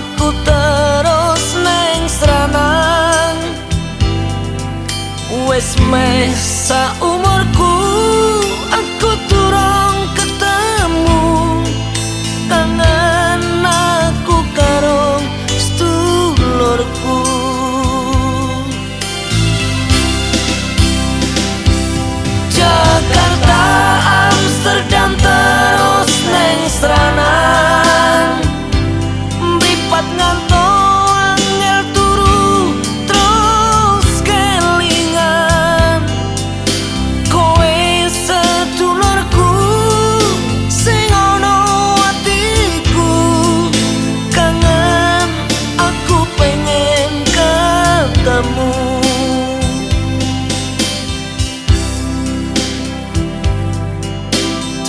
aku terus neng seranan wes mesa u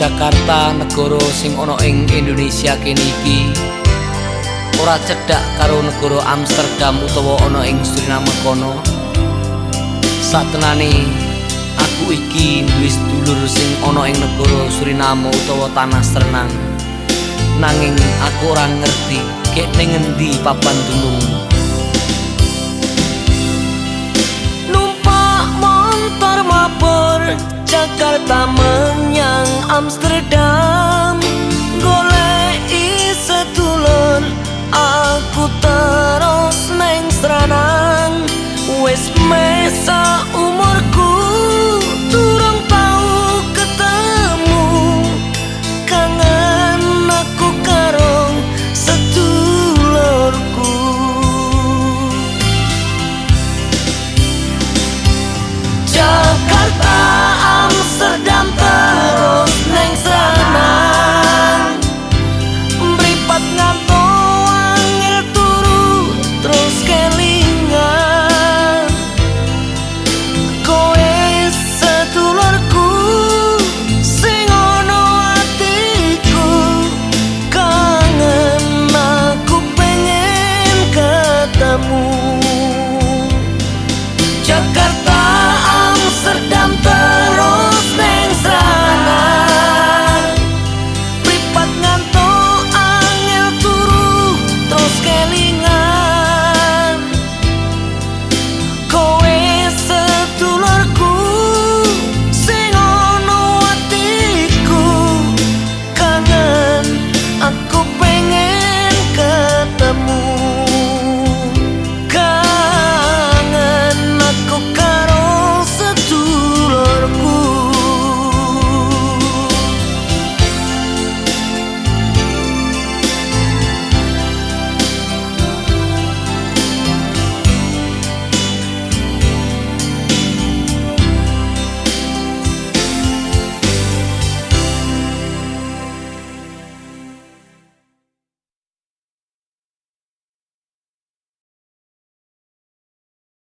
Jakarta negara sing ana ing Indonesia kene iki. Ora cedhak karo negara Amsterdam utawa ana ing Suriname kono. Satenane aku iki duwe sedulur sing ana ing negara Suriname utawa tanah Serenang nanging aku ora ngerti kek ning endi papan dunung numpak motor mabur Jakarta Amsterdam